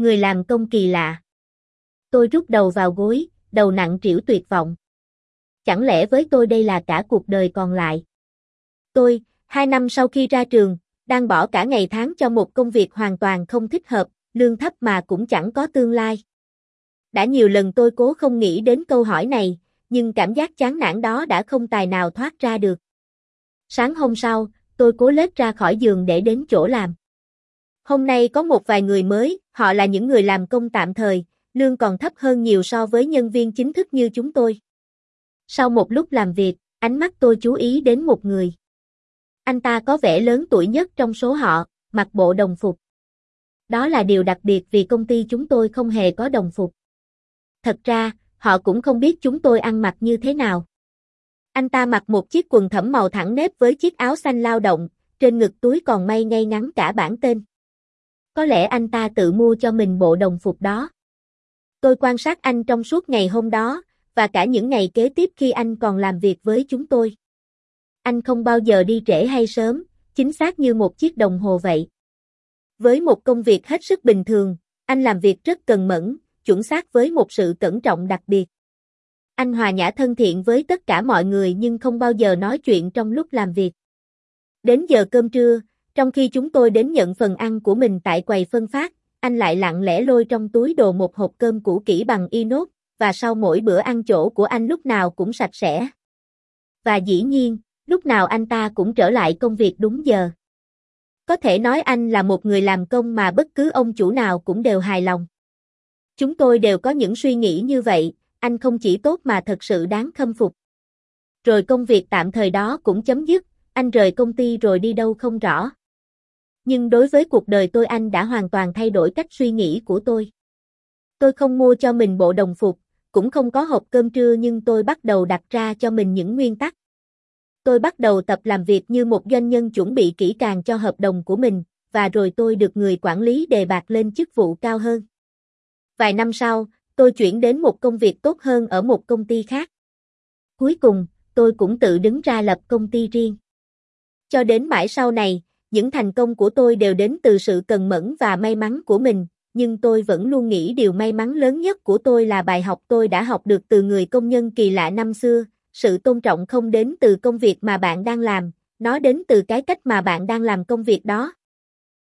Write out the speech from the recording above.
Người làm công kỳ lạ. Tôi rút đầu vào gối, đầu nặng trĩu tuyệt vọng. Chẳng lẽ với tôi đây là cả cuộc đời còn lại? Tôi, hai năm sau khi ra trường, đang bỏ cả ngày tháng cho một công việc hoàn toàn không thích hợp, lương thấp mà cũng chẳng có tương lai. Đã nhiều lần tôi cố không nghĩ đến câu hỏi này, nhưng cảm giác chán nản đó đã không tài nào thoát ra được. Sáng hôm sau, tôi cố lết ra khỏi giường để đến chỗ làm. Hôm nay có một vài người mới, họ là những người làm công tạm thời, lương còn thấp hơn nhiều so với nhân viên chính thức như chúng tôi. Sau một lúc làm việc, ánh mắt tôi chú ý đến một người. Anh ta có vẻ lớn tuổi nhất trong số họ, mặc bộ đồng phục. Đó là điều đặc biệt vì công ty chúng tôi không hề có đồng phục. Thật ra, họ cũng không biết chúng tôi ăn mặc như thế nào. Anh ta mặc một chiếc quần thẫm màu thẳng nếp với chiếc áo xanh lao động, trên ngực túi còn may ngay ngắn cả bản tên. Có lẽ anh ta tự mua cho mình bộ đồng phục đó. Tôi quan sát anh trong suốt ngày hôm đó, và cả những ngày kế tiếp khi anh còn làm việc với chúng tôi. Anh không bao giờ đi trễ hay sớm, chính xác như một chiếc đồng hồ vậy. Với một công việc hết sức bình thường, anh làm việc rất cần mẫn, chuẩn xác với một sự cẩn trọng đặc biệt. Anh hòa nhã thân thiện với tất cả mọi người nhưng không bao giờ nói chuyện trong lúc làm việc. Đến giờ cơm trưa, trong khi chúng tôi đến nhận phần ăn của mình tại quầy phân phát, anh lại lặng lẽ lôi trong túi đồ một hộp cơm cũ kỹ bằng inox, và sau mỗi bữa ăn chỗ của anh lúc nào cũng sạch sẽ. Và dĩ nhiên, lúc nào anh ta cũng trở lại công việc đúng giờ. Có thể nói anh là một người làm công mà bất cứ ông chủ nào cũng đều hài lòng. Chúng tôi đều có những suy nghĩ như vậy, anh không chỉ tốt mà thật sự đáng khâm phục. Rồi công việc tạm thời đó cũng chấm dứt, anh rời công ty rồi đi đâu không rõ. Nhưng đối với cuộc đời tôi anh đã hoàn toàn thay đổi cách suy nghĩ của tôi. Tôi không mua cho mình bộ đồng phục, cũng không có hộp cơm trưa nhưng tôi bắt đầu đặt ra cho mình những nguyên tắc. Tôi bắt đầu tập làm việc như một doanh nhân chuẩn bị kỹ càng cho hợp đồng của mình, và rồi tôi được người quản lý đề bạt lên chức vụ cao hơn. Vài năm sau, tôi chuyển đến một công việc tốt hơn ở một công ty khác. Cuối cùng, tôi cũng tự đứng ra lập công ty riêng. Cho đến mãi sau này, những thành công của tôi đều đến từ sự cần mẫn và may mắn của mình, nhưng tôi vẫn luôn nghĩ điều may mắn lớn nhất của tôi là bài học tôi đã học được từ người công nhân kỳ lạ năm xưa, sự tôn trọng không đến từ công việc mà bạn đang làm, nó đến từ cái cách mà bạn đang làm công việc đó.